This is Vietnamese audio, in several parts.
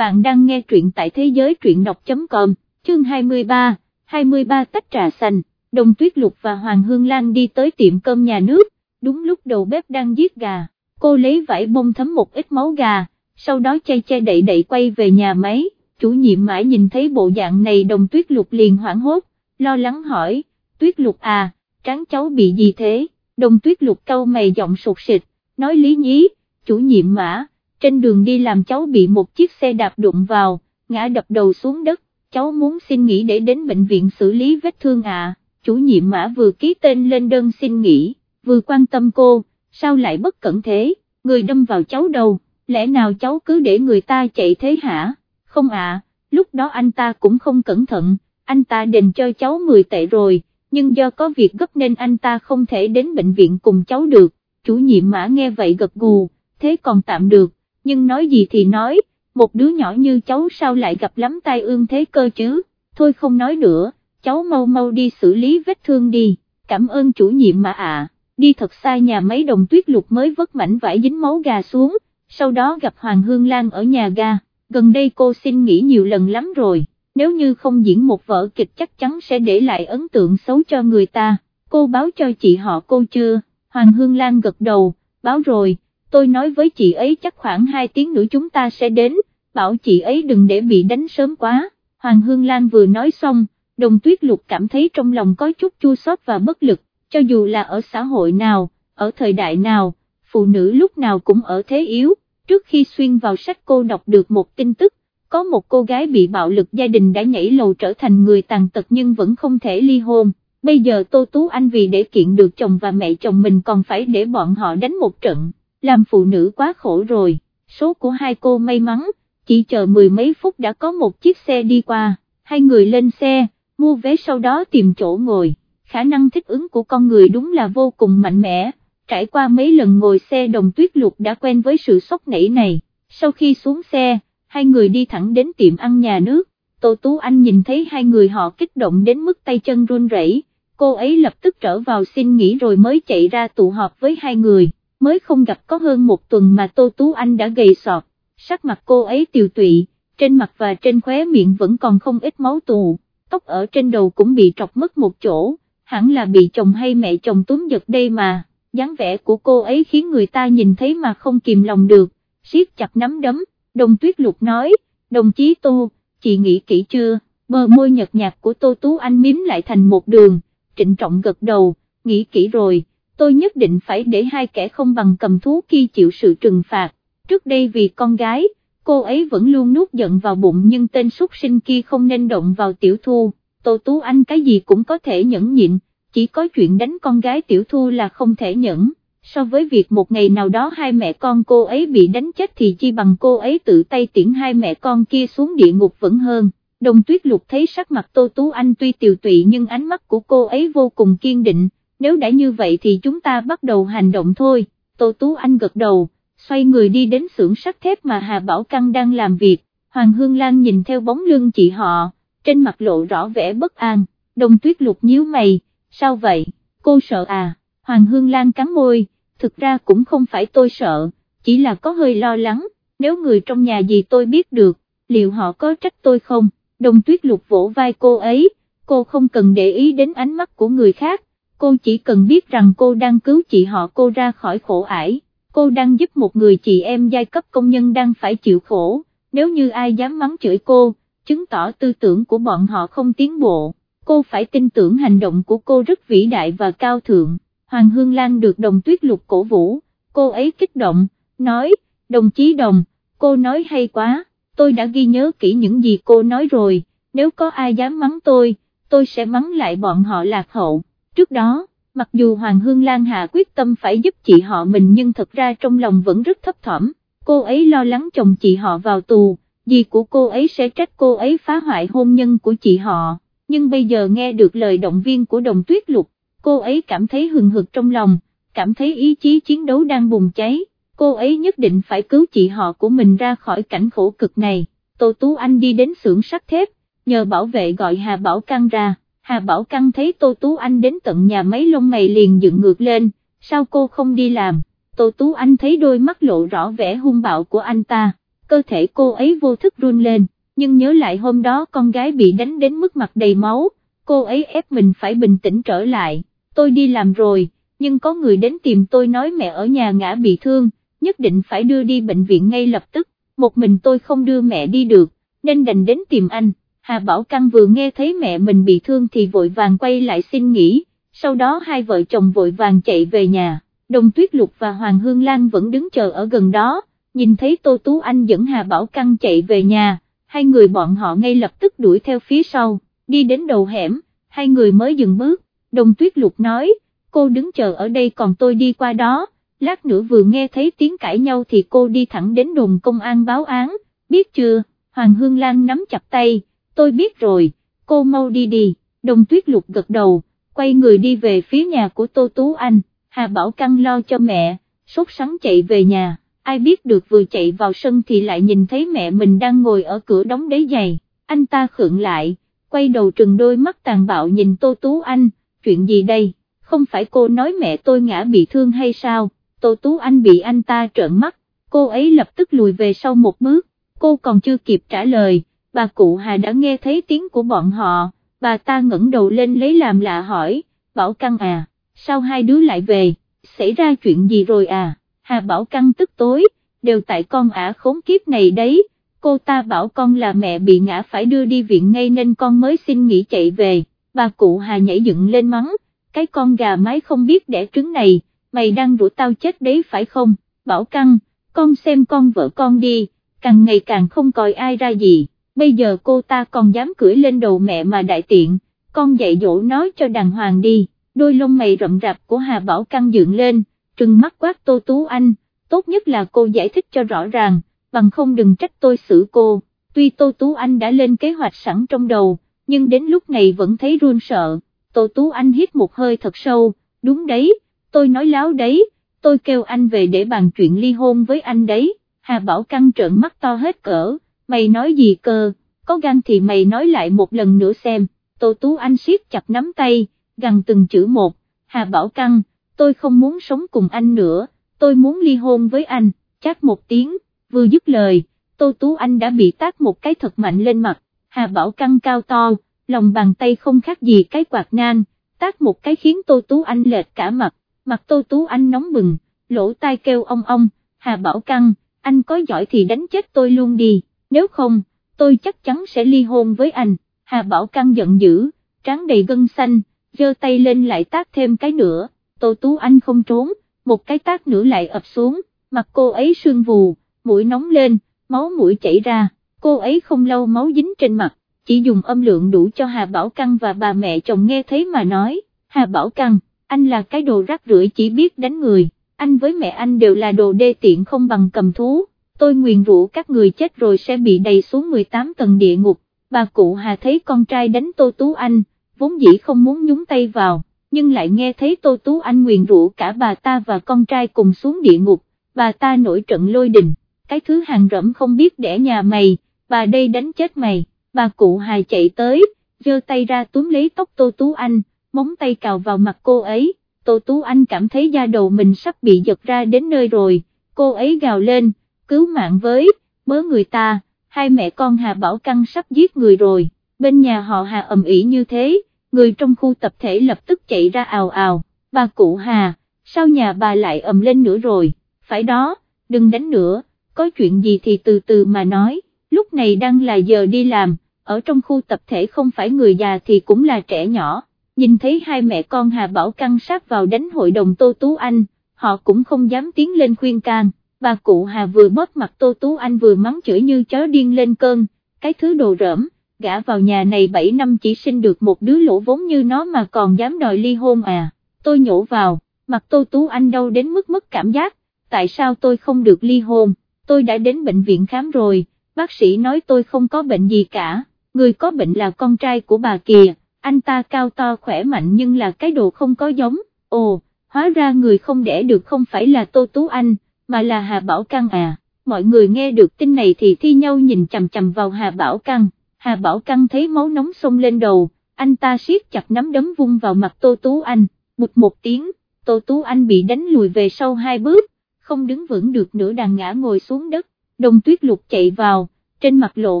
bạn đang nghe truyện tại thế giới truyện đọc.com, chương 23, 23 tách trà xanh, Đồng Tuyết Lục và Hoàng Hương Lan đi tới tiệm cơm nhà nước, đúng lúc đầu bếp đang giết gà, cô lấy vải bông thấm một ít máu gà, sau đó chay chay đậy đậy quay về nhà máy, chủ nhiệm mãi nhìn thấy bộ dạng này Đồng Tuyết Lục liền hoảng hốt, lo lắng hỏi, Tuyết Lục à, tráng cháu bị gì thế, Đồng Tuyết Lục câu mày giọng sụt sịt, nói lý nhí, chủ nhiệm mã trên đường đi làm cháu bị một chiếc xe đạp đụng vào, ngã đập đầu xuống đất, cháu muốn xin nghỉ để đến bệnh viện xử lý vết thương ạ, chủ nhiệm mã vừa ký tên lên đơn xin nghỉ, vừa quan tâm cô, sao lại bất cẩn thế, người đâm vào cháu đầu, lẽ nào cháu cứ để người ta chạy thế hả, không ạ, lúc đó anh ta cũng không cẩn thận, anh ta đền cho cháu 10 tệ rồi, nhưng do có việc gấp nên anh ta không thể đến bệnh viện cùng cháu được, chủ nhiệm mã nghe vậy gật gù, thế còn tạm được nhưng nói gì thì nói, một đứa nhỏ như cháu sao lại gặp lắm tai ương thế cơ chứ, thôi không nói nữa, cháu mau mau đi xử lý vết thương đi, cảm ơn chủ nhiệm mà ạ, đi thật xa nhà máy đồng tuyết lục mới vất mảnh vải dính máu gà xuống, sau đó gặp Hoàng Hương Lan ở nhà ga, gần đây cô xin nghỉ nhiều lần lắm rồi, nếu như không diễn một vở kịch chắc chắn sẽ để lại ấn tượng xấu cho người ta, cô báo cho chị họ cô chưa, Hoàng Hương Lan gật đầu, báo rồi tôi nói với chị ấy chắc khoảng 2 tiếng nữa chúng ta sẽ đến, bảo chị ấy đừng để bị đánh sớm quá, Hoàng Hương Lan vừa nói xong, đồng tuyết lục cảm thấy trong lòng có chút chua xót và bất lực, cho dù là ở xã hội nào, ở thời đại nào, phụ nữ lúc nào cũng ở thế yếu, trước khi xuyên vào sách cô đọc được một tin tức, có một cô gái bị bạo lực gia đình đã nhảy lầu trở thành người tàn tật nhưng vẫn không thể ly hôn. Bây giờ Tô Tú Anh vì để kiện được chồng và mẹ chồng mình còn phải để bọn họ đánh một trận làm phụ nữ quá khổ rồi, số của hai cô may mắn, chỉ chờ mười mấy phút đã có một chiếc xe đi qua, hai người lên xe, mua vé sau đó tìm chỗ ngồi, khả năng thích ứng của con người đúng là vô cùng mạnh mẽ, trải qua mấy lần ngồi xe đồng tuyết lục đã quen với sự sốc nảy này, sau khi xuống xe, hai người đi thẳng đến tiệm ăn nhà nước, Tô Tú Anh nhìn thấy hai người họ kích động đến mức tay chân run rẩy, cô ấy lập tức trở vào xin nghỉ rồi mới chạy ra tụ họp với hai người mới không gặp có hơn một tuần mà Tô Tú Anh đã gầy sọt, sắc mặt cô ấy tiều tụy, trên mặt và trên khóe miệng vẫn còn không ít máu tù, tóc ở trên đầu cũng bị trọc mất một chỗ, hẳn là bị chồng hay mẹ chồng túm giật đây mà, dáng vẻ của cô ấy khiến người ta nhìn thấy mà không kìm lòng được, siết chặt nắm đấm, đồng tuyết lục nói, đồng chí Tô, chị nghĩ kỹ chưa, bờ môi nhợt nhạt của Tô Tú Anh miếm lại thành một đường, trịnh trọng gật đầu, nghĩ kỹ rồi tôi nhất định phải để hai kẻ không bằng cầm thú kia chịu sự trừng phạt, trước đây vì con gái, cô ấy vẫn luôn nuốt giận vào bụng nhưng tên súc sinh kia không nên động vào tiểu thu, Tô Tú Anh cái gì cũng có thể nhẫn nhịn, chỉ có chuyện đánh con gái tiểu thu là không thể nhẫn, so với việc một ngày nào đó hai mẹ con cô ấy bị đánh chết thì chi bằng cô ấy tự tay tiễn hai mẹ con kia xuống địa ngục vẫn hơn. Đồng tuyết lục thấy sắc mặt Tô Tú Anh tuy tiều tụy nhưng ánh mắt của cô ấy vô cùng kiên định, nếu đã như vậy thì chúng ta bắt đầu hành động thôi, Tô Tú Anh gật đầu, xoay người đi đến xưởng sắt thép mà Hà Bảo Căng đang làm việc, Hoàng Hương Lan nhìn theo bóng lưng chị họ, trên mặt lộ rõ vẻ bất an, đồng tuyết lục nhíu mày, sao vậy, cô sợ à, Hoàng Hương Lan cắn môi, thực ra cũng không phải tôi sợ, chỉ là có hơi lo lắng, nếu người trong nhà gì tôi biết được, liệu họ có trách tôi không, đồng tuyết lục vỗ vai cô ấy, cô không cần để ý đến ánh mắt của người khác, cô chỉ cần biết rằng cô đang cứu chị họ cô ra khỏi khổ ải, cô đang giúp một người chị em giai cấp công nhân đang phải chịu khổ, nếu như ai dám mắng chửi cô, chứng tỏ tư tưởng của bọn họ không tiến bộ, cô phải tin tưởng hành động của cô rất vĩ đại và cao thượng, Hoàng Hương Lan được đồng tuyết lục cổ vũ, cô ấy kích động, nói, đồng chí đồng, cô nói hay quá, tôi đã ghi nhớ kỹ những gì cô nói rồi, nếu có ai dám mắng tôi, tôi sẽ mắng lại bọn họ lạc hậu. Trước đó, mặc dù Hoàng Hương Lan Hà quyết tâm phải giúp chị họ mình nhưng thật ra trong lòng vẫn rất thấp thỏm, cô ấy lo lắng chồng chị họ vào tù, gì của cô ấy sẽ trách cô ấy phá hoại hôn nhân của chị họ, nhưng bây giờ nghe được lời động viên của đồng tuyết lục, cô ấy cảm thấy hừng hực trong lòng, cảm thấy ý chí chiến đấu đang bùng cháy, cô ấy nhất định phải cứu chị họ của mình ra khỏi cảnh khổ cực này, Tô Tú Anh đi đến xưởng sắt thép, nhờ bảo vệ gọi Hà Bảo Căng ra. Hà Bảo Căng thấy Tô Tú Anh đến tận nhà mấy lông mày liền dựng ngược lên, sao cô không đi làm, Tô Tú Anh thấy đôi mắt lộ rõ vẻ hung bạo của anh ta, cơ thể cô ấy vô thức run lên, nhưng nhớ lại hôm đó con gái bị đánh đến mức mặt đầy máu, cô ấy ép mình phải bình tĩnh trở lại, tôi đi làm rồi, nhưng có người đến tìm tôi nói mẹ ở nhà ngã bị thương, nhất định phải đưa đi bệnh viện ngay lập tức, một mình tôi không đưa mẹ đi được, nên đành đến tìm anh, Hà Bảo Căng vừa nghe thấy mẹ mình bị thương thì vội vàng quay lại xin nghỉ, sau đó hai vợ chồng vội vàng chạy về nhà, Đồng Tuyết Lục và Hoàng Hương Lan vẫn đứng chờ ở gần đó, nhìn thấy Tô Tú Anh dẫn Hà Bảo Căng chạy về nhà, hai người bọn họ ngay lập tức đuổi theo phía sau, đi đến đầu hẻm, hai người mới dừng bước, Đồng Tuyết Lục nói, cô đứng chờ ở đây còn tôi đi qua đó, lát nữa vừa nghe thấy tiếng cãi nhau thì cô đi thẳng đến đồn công an báo án, biết chưa, Hoàng Hương Lan nắm chặt tay, tôi biết rồi, cô mau đi đi, Đồng Tuyết Lục gật đầu, quay người đi về phía nhà của Tô Tú Anh, Hà Bảo Căng lo cho mẹ, sốt sắng chạy về nhà, ai biết được vừa chạy vào sân thì lại nhìn thấy mẹ mình đang ngồi ở cửa đóng đế giày, anh ta khượng lại, quay đầu trừng đôi mắt tàn bạo nhìn Tô Tú Anh, chuyện gì đây, không phải cô nói mẹ tôi ngã bị thương hay sao, Tô Tú Anh bị anh ta trợn mắt, cô ấy lập tức lùi về sau một bước, cô còn chưa kịp trả lời, bà cụ Hà đã nghe thấy tiếng của bọn họ, bà ta ngẩng đầu lên lấy làm lạ hỏi, Bảo Căng à, sao hai đứa lại về, xảy ra chuyện gì rồi à, Hà Bảo Căng tức tối, đều tại con ả khốn kiếp này đấy, cô ta bảo con là mẹ bị ngã phải đưa đi viện ngay nên con mới xin nghỉ chạy về, bà cụ Hà nhảy dựng lên mắng, cái con gà mái không biết đẻ trứng này, mày đang rủ tao chết đấy phải không, Bảo Căng, con xem con vợ con đi, càng ngày càng không coi ai ra gì bây giờ cô ta còn dám cưỡi lên đầu mẹ mà đại tiện, con dạy dỗ nói cho đàng hoàng đi, đôi lông mày rậm rạp của Hà Bảo căng dựng lên, trừng mắt quát Tô Tú Anh, tốt nhất là cô giải thích cho rõ ràng, bằng không đừng trách tôi xử cô, tuy Tô Tú Anh đã lên kế hoạch sẵn trong đầu, nhưng đến lúc này vẫn thấy run sợ, Tô Tú Anh hít một hơi thật sâu, đúng đấy, tôi nói láo đấy, tôi kêu anh về để bàn chuyện ly hôn với anh đấy, Hà Bảo căng trợn mắt to hết cỡ mày nói gì cơ, có gan thì mày nói lại một lần nữa xem, Tô Tú Anh siết chặt nắm tay, gần từng chữ một, Hà Bảo Căng, tôi không muốn sống cùng anh nữa, tôi muốn ly hôn với anh, chắc một tiếng, vừa dứt lời, Tô Tú Anh đã bị tát một cái thật mạnh lên mặt, Hà Bảo Căng cao to, lòng bàn tay không khác gì cái quạt nan, tát một cái khiến Tô Tú Anh lệch cả mặt, mặt Tô Tú Anh nóng bừng, lỗ tai kêu ong ong, Hà Bảo Căng, anh có giỏi thì đánh chết tôi luôn đi nếu không, tôi chắc chắn sẽ ly hôn với anh, Hà Bảo căng giận dữ, tráng đầy gân xanh, giơ tay lên lại tác thêm cái nữa, Tô Tú Anh không trốn, một cái tác nữa lại ập xuống, mặt cô ấy sương vù, mũi nóng lên, máu mũi chảy ra, cô ấy không lâu máu dính trên mặt, chỉ dùng âm lượng đủ cho Hà Bảo Căng và bà mẹ chồng nghe thấy mà nói, Hà Bảo Căng, anh là cái đồ rác rưởi chỉ biết đánh người, anh với mẹ anh đều là đồ đê tiện không bằng cầm thú, tôi nguyền rủa các người chết rồi sẽ bị đầy xuống 18 tầng địa ngục, bà cụ Hà thấy con trai đánh Tô Tú Anh, vốn dĩ không muốn nhúng tay vào, nhưng lại nghe thấy Tô Tú Anh nguyền rủa cả bà ta và con trai cùng xuống địa ngục, bà ta nổi trận lôi đình, cái thứ hàng rẫm không biết đẻ nhà mày, bà đây đánh chết mày, bà cụ Hà chạy tới, giơ tay ra túm lấy tóc Tô Tú Anh, móng tay cào vào mặt cô ấy, Tô Tú Anh cảm thấy da đầu mình sắp bị giật ra đến nơi rồi, cô ấy gào lên, cứu mạng với, bớ người ta, hai mẹ con Hà Bảo Căng sắp giết người rồi, bên nhà họ Hà ầm ĩ như thế, người trong khu tập thể lập tức chạy ra ào ào, bà cụ Hà, sao nhà bà lại ầm lên nữa rồi, phải đó, đừng đánh nữa, có chuyện gì thì từ từ mà nói, lúc này đang là giờ đi làm, ở trong khu tập thể không phải người già thì cũng là trẻ nhỏ, nhìn thấy hai mẹ con Hà Bảo Căng sát vào đánh hội đồng Tô Tú Anh, họ cũng không dám tiến lên khuyên can bà cụ Hà vừa bóp mặt Tô Tú Anh vừa mắng chửi như chó điên lên cơn, cái thứ đồ rỡm, gã vào nhà này 7 năm chỉ sinh được một đứa lỗ vốn như nó mà còn dám đòi ly hôn à, tôi nhổ vào, mặt Tô Tú Anh đau đến mức mất cảm giác, tại sao tôi không được ly hôn, tôi đã đến bệnh viện khám rồi, bác sĩ nói tôi không có bệnh gì cả, người có bệnh là con trai của bà kìa, anh ta cao to khỏe mạnh nhưng là cái đồ không có giống, ồ, hóa ra người không đẻ được không phải là Tô Tú Anh mà là Hà Bảo Căng à, mọi người nghe được tin này thì thi nhau nhìn chầm chầm vào Hà Bảo Căng, Hà Bảo Căng thấy máu nóng sông lên đầu, anh ta siết chặt nắm đấm vung vào mặt Tô Tú Anh, bụt một tiếng, Tô Tú Anh bị đánh lùi về sau hai bước, không đứng vững được nữa đàn ngã ngồi xuống đất, đồng tuyết lục chạy vào, trên mặt lộ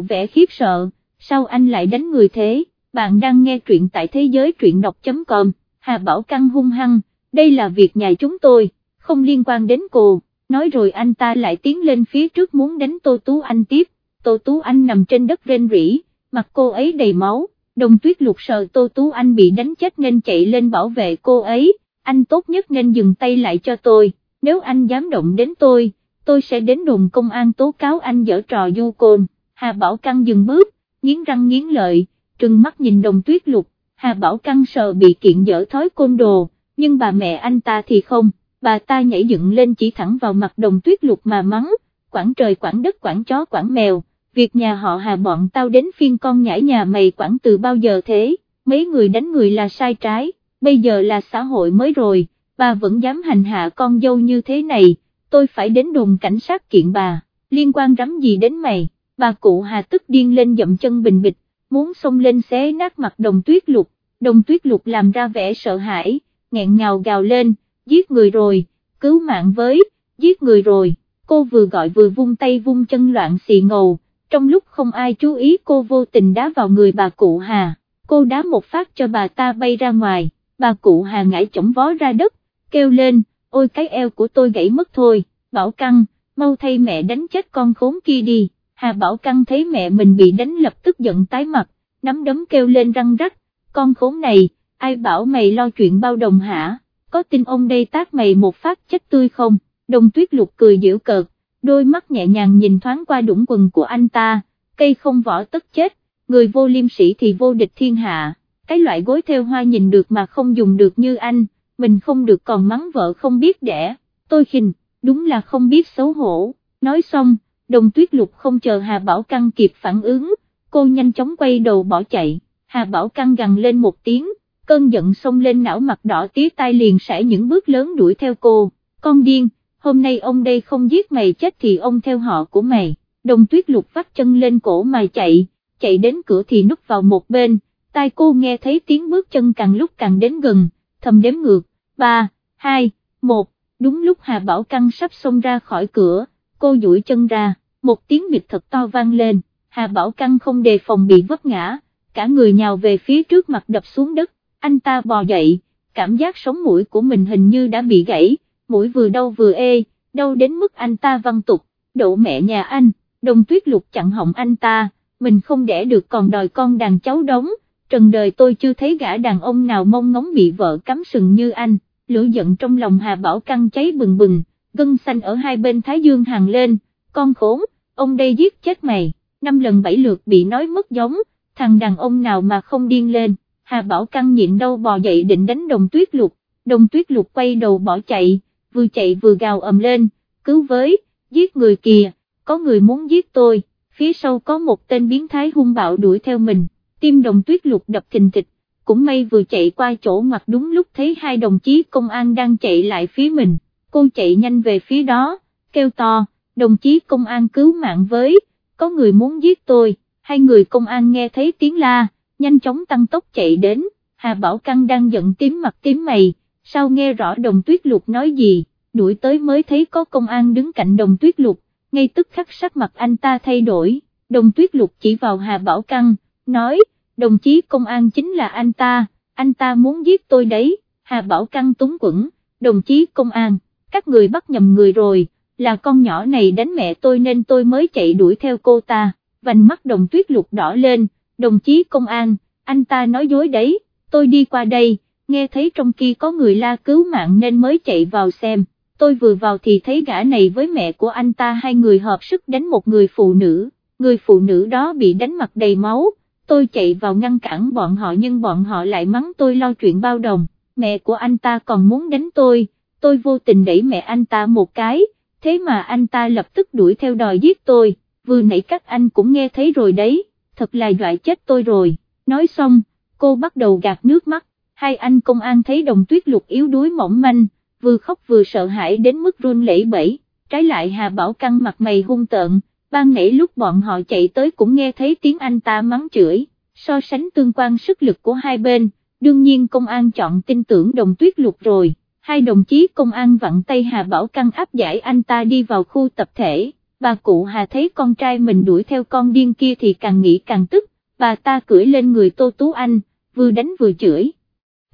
vẻ khiếp sợ, sao anh lại đánh người thế, bạn đang nghe truyện tại thế giới truyện đọc.com, Hà Bảo Căng hung hăng, đây là việc nhà chúng tôi, không liên quan đến cô, nói rồi anh ta lại tiến lên phía trước muốn đánh Tô Tú Anh tiếp, Tô Tú Anh nằm trên đất rên rỉ, mặt cô ấy đầy máu, đồng tuyết lục sợ Tô Tú Anh bị đánh chết nên chạy lên bảo vệ cô ấy, anh tốt nhất nên dừng tay lại cho tôi, nếu anh dám động đến tôi, tôi sẽ đến đồn công an tố cáo anh dở trò du côn, Hà Bảo Căng dừng bước, nghiến răng nghiến lợi, trừng mắt nhìn đồng tuyết lục, Hà Bảo Căng sợ bị kiện dở thói côn đồ, nhưng bà mẹ anh ta thì không, bà ta nhảy dựng lên chỉ thẳng vào mặt đồng tuyết lục mà mắng, quảng trời quảng đất quảng chó quảng mèo, việc nhà họ Hà bọn tao đến phiên con nhảy nhà mày quảng từ bao giờ thế, mấy người đánh người là sai trái, bây giờ là xã hội mới rồi, bà vẫn dám hành hạ con dâu như thế này, tôi phải đến đồn cảnh sát kiện bà, liên quan rắm gì đến mày, bà cụ Hà tức điên lên dậm chân bình bịch, muốn xông lên xé nát mặt đồng tuyết lục, đồng tuyết lục làm ra vẻ sợ hãi, nghẹn ngào gào lên, giết người rồi, cứu mạng với, giết người rồi, cô vừa gọi vừa vung tay vung chân loạn xì ngầu, trong lúc không ai chú ý cô vô tình đá vào người bà cụ Hà, cô đá một phát cho bà ta bay ra ngoài, bà cụ Hà ngã chổng vó ra đất, kêu lên, ôi cái eo của tôi gãy mất thôi, Bảo Căng, mau thay mẹ đánh chết con khốn kia đi, Hà Bảo Căng thấy mẹ mình bị đánh lập tức giận tái mặt, nắm đấm kêu lên răng rắc, con khốn này, ai bảo mày lo chuyện bao đồng hả, có tin ông đây tác mày một phát chết tươi không, đồng tuyết lục cười giễu cợt, đôi mắt nhẹ nhàng nhìn thoáng qua đũng quần của anh ta, cây không vỏ tất chết, người vô liêm sĩ thì vô địch thiên hạ, cái loại gối theo hoa nhìn được mà không dùng được như anh, mình không được còn mắng vợ không biết đẻ, tôi khinh, đúng là không biết xấu hổ, nói xong, đồng tuyết lục không chờ Hà Bảo Căng kịp phản ứng, cô nhanh chóng quay đầu bỏ chạy, Hà Bảo Căng gằn lên một tiếng, cơn giận xông lên não mặt đỏ tía tai liền sải những bước lớn đuổi theo cô, con điên, hôm nay ông đây không giết mày chết thì ông theo họ của mày, đồng tuyết lục vắt chân lên cổ mà chạy, chạy đến cửa thì núp vào một bên, tai cô nghe thấy tiếng bước chân càng lúc càng đến gần, thầm đếm ngược, 3, 2, 1, đúng lúc Hà Bảo Căng sắp xông ra khỏi cửa, cô duỗi chân ra, một tiếng bịt thật to vang lên, Hà Bảo Căng không đề phòng bị vấp ngã, cả người nhào về phía trước mặt đập xuống đất, anh ta bò dậy, cảm giác sống mũi của mình hình như đã bị gãy, mũi vừa đau vừa ê, đau đến mức anh ta văng tục, Đổ mẹ nhà anh, đồng tuyết lục chặn họng anh ta, mình không đẻ được còn đòi con đàn cháu đóng, trần đời tôi chưa thấy gã đàn ông nào mong ngóng bị vợ cắm sừng như anh, lửa giận trong lòng Hà Bảo căng cháy bừng bừng, gân xanh ở hai bên Thái Dương hàng lên, con khốn, ông đây giết chết mày, năm lần bảy lượt bị nói mất giống, thằng đàn ông nào mà không điên lên, Hà Bảo căng nhịn đau bò dậy định đánh đồng tuyết lục, đồng tuyết lục quay đầu bỏ chạy, vừa chạy vừa gào ầm lên, cứu với, giết người kìa, có người muốn giết tôi, phía sau có một tên biến thái hung bạo đuổi theo mình, tim đồng tuyết lục đập thình thịch, cũng may vừa chạy qua chỗ ngoặt đúng lúc thấy hai đồng chí công an đang chạy lại phía mình, cô chạy nhanh về phía đó, kêu to, đồng chí công an cứu mạng với, có người muốn giết tôi, hai người công an nghe thấy tiếng la, nhanh chóng tăng tốc chạy đến, Hà Bảo Căng đang giận tím mặt tím mày, sao nghe rõ đồng tuyết lục nói gì, đuổi tới mới thấy có công an đứng cạnh đồng tuyết lục, ngay tức khắc sắc mặt anh ta thay đổi, đồng tuyết lục chỉ vào Hà Bảo Căng, nói, đồng chí công an chính là anh ta, anh ta muốn giết tôi đấy, Hà Bảo Căng túng quẩn, đồng chí công an, các người bắt nhầm người rồi, là con nhỏ này đánh mẹ tôi nên tôi mới chạy đuổi theo cô ta, vành mắt đồng tuyết lục đỏ lên, đồng chí công an, anh ta nói dối đấy, tôi đi qua đây, nghe thấy trong kia có người la cứu mạng nên mới chạy vào xem, tôi vừa vào thì thấy gã này với mẹ của anh ta hai người hợp sức đánh một người phụ nữ, người phụ nữ đó bị đánh mặt đầy máu, tôi chạy vào ngăn cản bọn họ nhưng bọn họ lại mắng tôi lo chuyện bao đồng, mẹ của anh ta còn muốn đánh tôi, tôi vô tình đẩy mẹ anh ta một cái, thế mà anh ta lập tức đuổi theo đòi giết tôi, vừa nãy các anh cũng nghe thấy rồi đấy, thật là dọa chết tôi rồi, nói xong, cô bắt đầu gạt nước mắt, hai anh công an thấy đồng tuyết lục yếu đuối mỏng manh, vừa khóc vừa sợ hãi đến mức run lẩy bẩy, trái lại Hà Bảo căng mặt mày hung tợn, ban nãy lúc bọn họ chạy tới cũng nghe thấy tiếng anh ta mắng chửi, so sánh tương quan sức lực của hai bên, đương nhiên công an chọn tin tưởng đồng tuyết lục rồi, hai đồng chí công an vặn tay Hà Bảo căng áp giải anh ta đi vào khu tập thể, bà cụ Hà thấy con trai mình đuổi theo con điên kia thì càng nghĩ càng tức, bà ta cưỡi lên người Tô Tú Anh, vừa đánh vừa chửi.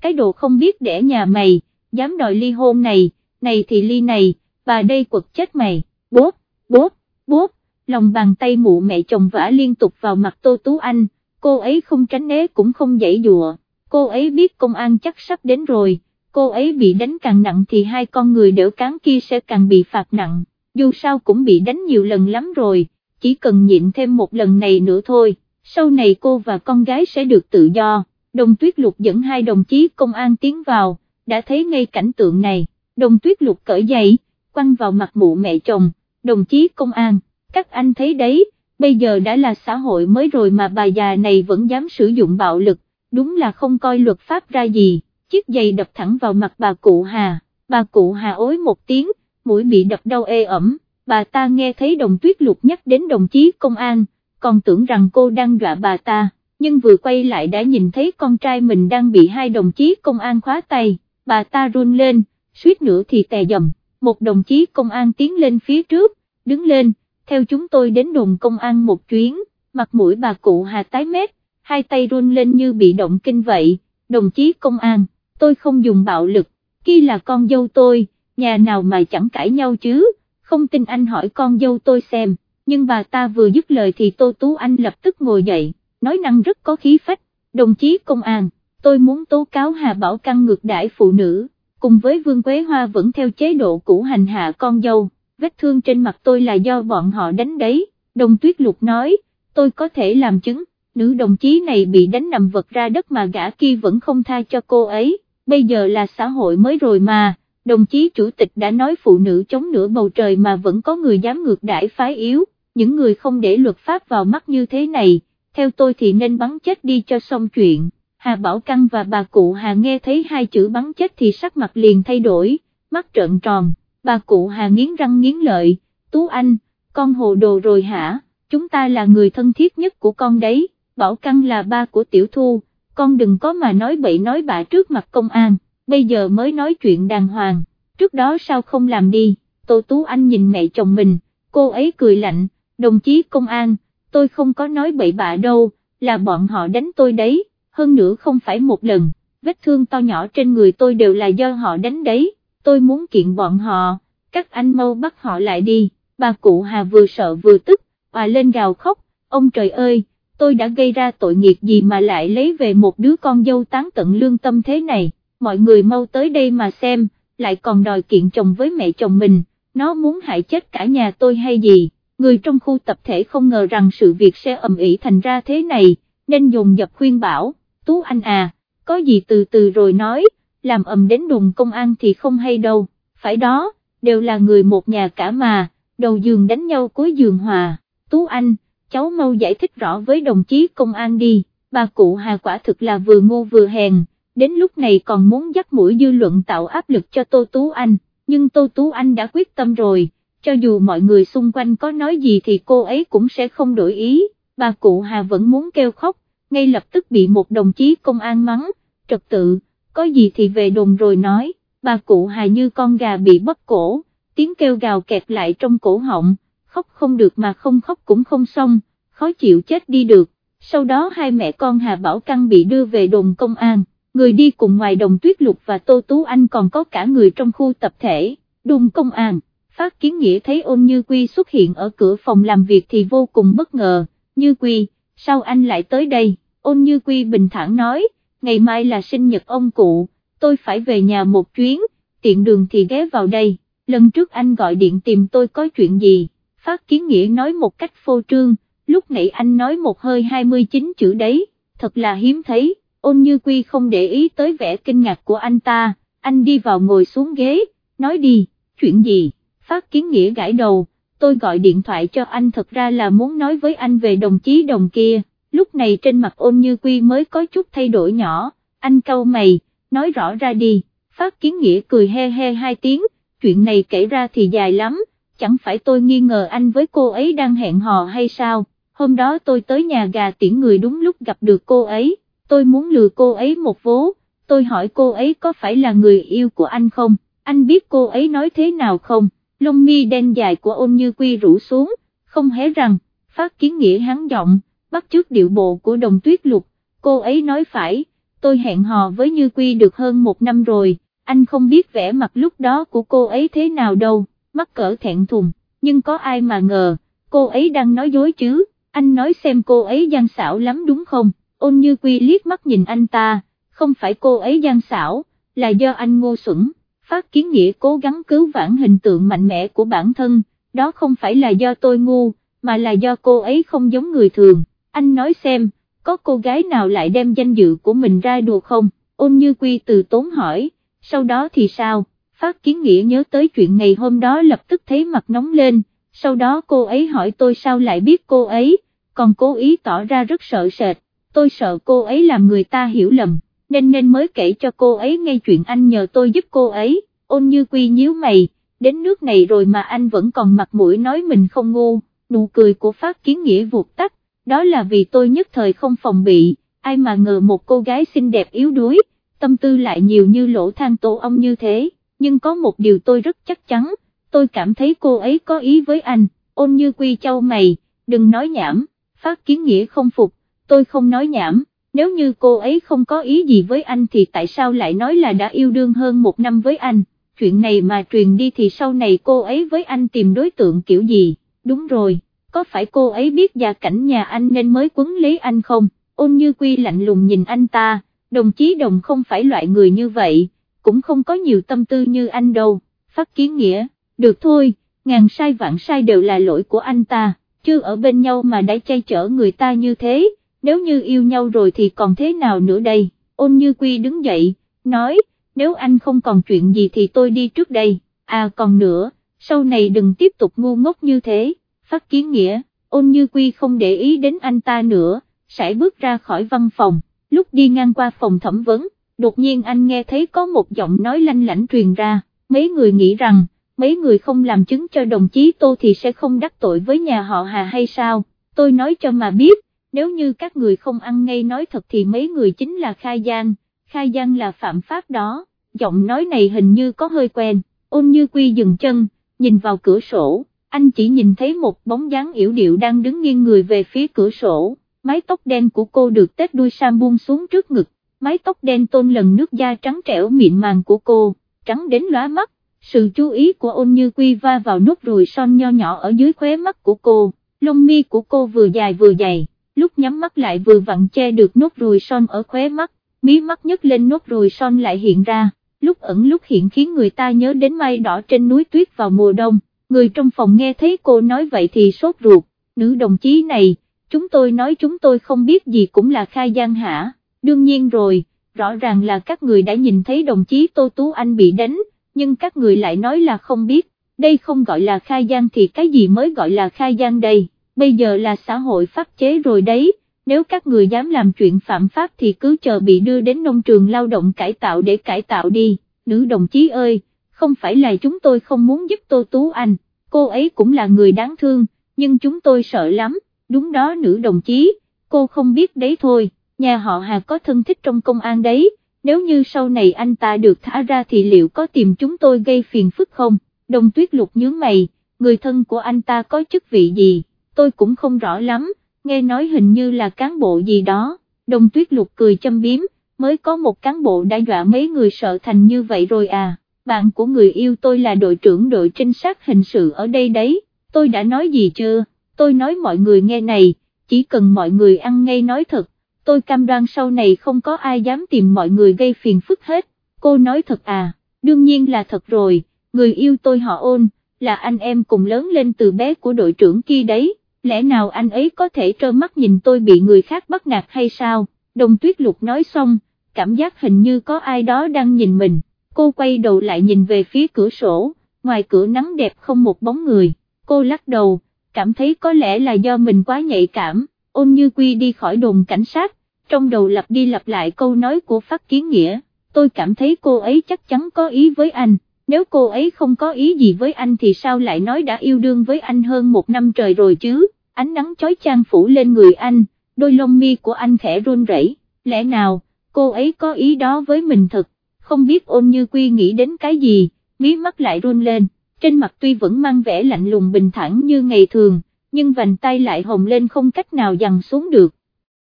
Cái đồ không biết để nhà mày, dám đòi ly hôn này, này thì ly này, bà đây quật chết mày, bốp, bốp, bốp, lòng bàn tay mụ mẹ chồng vả liên tục vào mặt Tô Tú Anh, cô ấy không tránh né cũng không dãy dùa, cô ấy biết công an chắc sắp đến rồi, cô ấy bị đánh càng nặng thì hai con người đỡ cán kia sẽ càng bị phạt nặng, dù sao cũng bị đánh nhiều lần lắm rồi, chỉ cần nhịn thêm một lần này nữa thôi, sau này cô và con gái sẽ được tự do, đồng tuyết lục dẫn hai đồng chí công an tiến vào, đã thấy ngay cảnh tượng này, đồng tuyết lục cởi giày, quăng vào mặt mụ mẹ chồng, đồng chí công an, các anh thấy đấy, bây giờ đã là xã hội mới rồi mà bà già này vẫn dám sử dụng bạo lực, đúng là không coi luật pháp ra gì, chiếc giày đập thẳng vào mặt bà cụ Hà, bà cụ Hà ối một tiếng, mũi bị đập đau ê ẩm, bà ta nghe thấy đồng tuyết lục nhắc đến đồng chí công an, còn tưởng rằng cô đang dọa bà ta, nhưng vừa quay lại đã nhìn thấy con trai mình đang bị hai đồng chí công an khóa tay, bà ta run lên, suýt nữa thì tè dầm, một đồng chí công an tiến lên phía trước, đứng lên, theo chúng tôi đến đồn công an một chuyến, mặt mũi bà cụ Hà tái mét, hai tay run lên như bị động kinh vậy, đồng chí công an, tôi không dùng bạo lực, kia là con dâu tôi, nhà nào mà chẳng cãi nhau chứ, không tin anh hỏi con dâu tôi xem, nhưng bà ta vừa dứt lời thì Tô Tú Anh lập tức ngồi dậy, nói năng rất có khí phách, đồng chí công an, tôi muốn tố cáo Hà Bảo Căng ngược đãi phụ nữ, cùng với Vương Quế Hoa vẫn theo chế độ cũ hành hạ con dâu. Vết thương trên mặt tôi là do bọn họ đánh đấy, đồng tuyết lục nói, tôi có thể làm chứng, nữ đồng chí này bị đánh nằm vật ra đất mà gã kia vẫn không tha cho cô ấy, bây giờ là xã hội mới rồi mà, đồng chí chủ tịch đã nói phụ nữ chống nửa bầu trời mà vẫn có người dám ngược đãi phái yếu, những người không để luật pháp vào mắt như thế này, theo tôi thì nên bắn chết đi cho xong chuyện. Hà Bảo Căng và bà cụ Hà nghe thấy hai chữ bắn chết thì sắc mặt liền thay đổi, mắt trợn tròn. Bà cụ Hà nghiến răng nghiến lợi, Tú Anh, con hồ đồ rồi hả, chúng ta là người thân thiết nhất của con đấy, Bảo Căng là ba của Tiểu Thu, con đừng có mà nói bậy nói bạ trước mặt công an, bây giờ mới nói chuyện đàng hoàng, trước đó sao không làm đi, Tô Tú Anh nhìn mẹ chồng mình, cô ấy cười lạnh, đồng chí công an, tôi không có nói bậy bạ đâu, là bọn họ đánh tôi đấy, hơn nữa không phải một lần, vết thương to nhỏ trên người tôi đều là do họ đánh đấy tôi muốn kiện bọn họ, các anh mau bắt họ lại đi, bà cụ Hà vừa sợ vừa tức, bà lên gào khóc, ông trời ơi, tôi đã gây ra tội nghiệp gì mà lại lấy về một đứa con dâu tán tận lương tâm thế này, mọi người mau tới đây mà xem, lại còn đòi kiện chồng với mẹ chồng mình, nó muốn hại chết cả nhà tôi hay gì, người trong khu tập thể không ngờ rằng sự việc sẽ ầm ĩ thành ra thế này, nên dùng dập khuyên bảo, Tú Anh à, có gì từ từ rồi nói, làm ầm đến đồn công an thì không hay đâu, phải đó, đều là người một nhà cả mà, đầu giường đánh nhau cuối giường hòa, Tú Anh, cháu mau giải thích rõ với đồng chí công an đi, bà cụ Hà quả thực là vừa ngu vừa hèn, đến lúc này còn muốn dắt mũi dư luận tạo áp lực cho Tô Tú Anh, nhưng Tô Tú Anh đã quyết tâm rồi, cho dù mọi người xung quanh có nói gì thì cô ấy cũng sẽ không đổi ý, bà cụ Hà vẫn muốn kêu khóc, ngay lập tức bị một đồng chí công an mắng, trật tự, có gì thì về đồn rồi nói, bà cụ hà như con gà bị bóp cổ, tiếng kêu gào kẹt lại trong cổ họng, khóc không được mà không khóc cũng không xong, khó chịu chết đi được, sau đó hai mẹ con Hà Bảo Căng bị đưa về đồn công an, người đi cùng ngoài đồng tuyết lục và Tô Tú Anh còn có cả người trong khu tập thể, đồn công an. Phát kiến nghĩa thấy ôn như quy xuất hiện ở cửa phòng làm việc thì vô cùng bất ngờ, như quy, sao anh lại tới đây, ôn như quy bình thản nói, ngày mai là sinh nhật ông cụ, tôi phải về nhà một chuyến, tiện đường thì ghé vào đây, lần trước anh gọi điện tìm tôi có chuyện gì, Phát Kiến Nghĩa nói một cách phô trương, lúc nãy anh nói một hơi 29 chữ đấy, thật là hiếm thấy, ôn như quy không để ý tới vẻ kinh ngạc của anh ta, anh đi vào ngồi xuống ghế, nói đi, chuyện gì, Phát Kiến Nghĩa gãi đầu, tôi gọi điện thoại cho anh thật ra là muốn nói với anh về đồng chí đồng kia lúc này trên mặt ôn như quy mới có chút thay đổi nhỏ, anh câu mày, nói rõ ra đi, phát kiến nghĩa cười he he hai tiếng, chuyện này kể ra thì dài lắm, chẳng phải tôi nghi ngờ anh với cô ấy đang hẹn hò hay sao, hôm đó tôi tới nhà gà tiễn người đúng lúc gặp được cô ấy, tôi muốn lừa cô ấy một vố, tôi hỏi cô ấy có phải là người yêu của anh không, anh biết cô ấy nói thế nào không, lông mi đen dài của ôn như quy rủ xuống, không hé rằng, phát kiến nghĩa hắn giọng, bắt chước điệu bộ của đồng tuyết lục, cô ấy nói phải, tôi hẹn hò với như quy được hơn một năm rồi, anh không biết vẻ mặt lúc đó của cô ấy thế nào đâu, mắc cỡ thẹn thùng, nhưng có ai mà ngờ, cô ấy đang nói dối chứ, anh nói xem cô ấy gian xảo lắm đúng không, ôn như quy liếc mắt nhìn anh ta, không phải cô ấy gian xảo, là do anh ngô xuẩn, phát kiến nghĩa cố gắng cứu vãn hình tượng mạnh mẽ của bản thân, đó không phải là do tôi ngu, mà là do cô ấy không giống người thường, anh nói xem, có cô gái nào lại đem danh dự của mình ra đùa không, ôn như quy từ tốn hỏi, sau đó thì sao, phát kiến nghĩa nhớ tới chuyện ngày hôm đó lập tức thấy mặt nóng lên, sau đó cô ấy hỏi tôi sao lại biết cô ấy, còn cố ý tỏ ra rất sợ sệt, tôi sợ cô ấy làm người ta hiểu lầm, nên nên mới kể cho cô ấy nghe chuyện anh nhờ tôi giúp cô ấy, ôn như quy nhíu mày, đến nước này rồi mà anh vẫn còn mặt mũi nói mình không ngu, nụ cười của phát kiến nghĩa vụt tắt, đó là vì tôi nhất thời không phòng bị, ai mà ngờ một cô gái xinh đẹp yếu đuối, tâm tư lại nhiều như lỗ than tổ ong như thế, nhưng có một điều tôi rất chắc chắn, tôi cảm thấy cô ấy có ý với anh, ôn như quy châu mày, đừng nói nhảm, phát kiến nghĩa không phục, tôi không nói nhảm, nếu như cô ấy không có ý gì với anh thì tại sao lại nói là đã yêu đương hơn một năm với anh, chuyện này mà truyền đi thì sau này cô ấy với anh tìm đối tượng kiểu gì, đúng rồi, có phải cô ấy biết gia cảnh nhà anh nên mới quấn lấy anh không, ôn như quy lạnh lùng nhìn anh ta, đồng chí đồng không phải loại người như vậy, cũng không có nhiều tâm tư như anh đâu, phát kiến nghĩa, được thôi, ngàn sai vạn sai đều là lỗi của anh ta, chưa ở bên nhau mà đã chay chở người ta như thế, nếu như yêu nhau rồi thì còn thế nào nữa đây, ôn như quy đứng dậy, nói, nếu anh không còn chuyện gì thì tôi đi trước đây, à còn nữa, sau này đừng tiếp tục ngu ngốc như thế, phát kiến nghĩa, ôn như quy không để ý đến anh ta nữa, sẽ bước ra khỏi văn phòng, lúc đi ngang qua phòng thẩm vấn, đột nhiên anh nghe thấy có một giọng nói lanh lảnh truyền ra, mấy người nghĩ rằng, mấy người không làm chứng cho đồng chí Tô thì sẽ không đắc tội với nhà họ Hà hay sao, tôi nói cho mà biết, nếu như các người không ăn ngay nói thật thì mấy người chính là khai gian, khai gian là phạm pháp đó, giọng nói này hình như có hơi quen, ôn như quy dừng chân, nhìn vào cửa sổ, anh chỉ nhìn thấy một bóng dáng yểu điệu đang đứng nghiêng người về phía cửa sổ, mái tóc đen của cô được tết đuôi sam buông xuống trước ngực, mái tóc đen tôn lần nước da trắng trẻo mịn màng của cô, trắng đến lóa mắt, sự chú ý của ôn như quy va vào nốt ruồi son nho nhỏ ở dưới khóe mắt của cô, lông mi của cô vừa dài vừa dày, lúc nhắm mắt lại vừa vặn che được nốt ruồi son ở khóe mắt, mí mắt nhấc lên nốt ruồi son lại hiện ra, lúc ẩn lúc hiện khiến người ta nhớ đến mai đỏ trên núi tuyết vào mùa đông, người trong phòng nghe thấy cô nói vậy thì sốt ruột, nữ đồng chí này, chúng tôi nói chúng tôi không biết gì cũng là khai gian hả, đương nhiên rồi, rõ ràng là các người đã nhìn thấy đồng chí Tô Tú Anh bị đánh, nhưng các người lại nói là không biết, đây không gọi là khai gian thì cái gì mới gọi là khai gian đây, bây giờ là xã hội pháp chế rồi đấy, nếu các người dám làm chuyện phạm pháp thì cứ chờ bị đưa đến nông trường lao động cải tạo để cải tạo đi, nữ đồng chí ơi, không phải là chúng tôi không muốn giúp Tô Tú Anh, cô ấy cũng là người đáng thương, nhưng chúng tôi sợ lắm, đúng đó nữ đồng chí, cô không biết đấy thôi, nhà họ Hà có thân thích trong công an đấy. Nếu như sau này anh ta được thả ra thì liệu có tìm chúng tôi gây phiền phức không, đồng tuyết lục nhướng mày, người thân của anh ta có chức vị gì, tôi cũng không rõ lắm, nghe nói hình như là cán bộ gì đó, đồng tuyết lục cười châm biếm, mới có một cán bộ đã dọa mấy người sợ thành như vậy rồi à, bạn của người yêu tôi là đội trưởng đội trinh sát hình sự ở đây đấy, tôi đã nói gì chưa, tôi nói mọi người nghe này, chỉ cần mọi người ăn ngay nói thật. Tôi cam đoan sau này không có ai dám tìm mọi người gây phiền phức hết, cô nói thật à, đương nhiên là thật rồi, người yêu tôi họ ôn, là anh em cùng lớn lên từ bé của đội trưởng kia đấy, lẽ nào anh ấy có thể trơ mắt nhìn tôi bị người khác bắt nạt hay sao, đồng tuyết lục nói xong, cảm giác hình như có ai đó đang nhìn mình, cô quay đầu lại nhìn về phía cửa sổ, ngoài cửa nắng đẹp không một bóng người, cô lắc đầu, cảm thấy có lẽ là do mình quá nhạy cảm ôn như quy đi khỏi đồn cảnh sát, trong đầu lặp đi lặp lại câu nói của phát kiến nghĩa, tôi cảm thấy cô ấy chắc chắn có ý với anh, nếu cô ấy không có ý gì với anh thì sao lại nói đã yêu đương với anh hơn một năm trời rồi chứ, ánh nắng chói chang phủ lên người anh, đôi lông mi của anh khẽ run rẩy. lẽ nào, cô ấy có ý đó với mình thật, không biết ôn như quy nghĩ đến cái gì, mí mắt lại run lên, trên mặt tuy vẫn mang vẻ lạnh lùng bình thản như ngày thường, nhưng vành tay lại hồng lên không cách nào dằn xuống được,